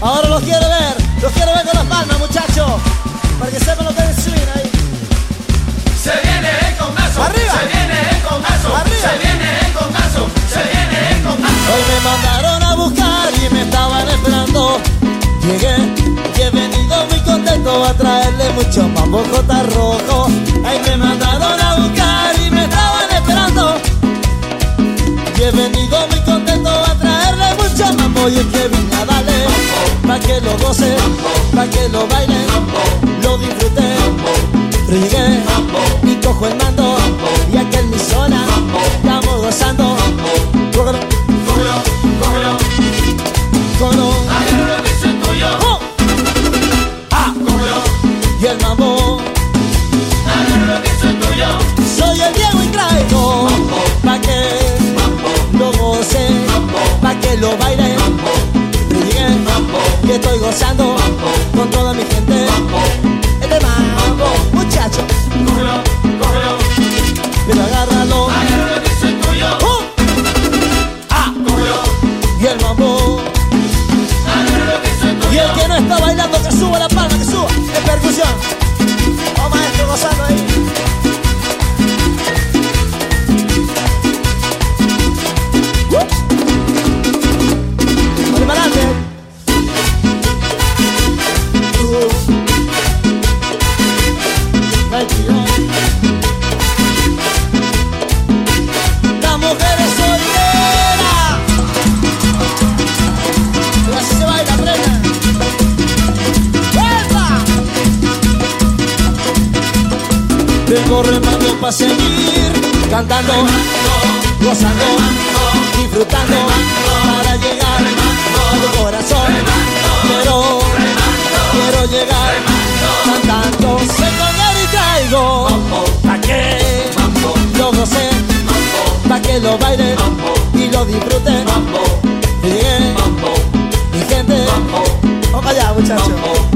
Ahora los quiero ver, los quiero ver con las palmas, muchachos. Para que sepan lo que es swing ahí. Se viene el congazo, Arriba. se viene el congazo, Arriba. se viene el congazo, se viene el congazo. Hoy me mandaron a buscar y me estaban esperando. Llegué y he venido muy contento a traerle mucho mambo jota rojo. Ahí me mandaron lo goce, pa' que lo baile, lo disfrute. Llegué y cojo el mando estoy gozando con toda mi gente. Este mambo, muchacho, Cógelo, cógelo, pero agárralo. agarra lo que es tuyo. ¡Oh! Ah, Cógelo, y el mambo. Y el que no está bailando, que suba la palma, que suba. En percusión. Vengo remando para seguir cantando, gozando, disfrutando para llegar a tu corazón. Quiero, quiero llegar cantando. Se colgar y traigo pa' que lo gocé, pa' que lo baile y lo disfruten. Llegué, mi gente, vamos allá muchachos.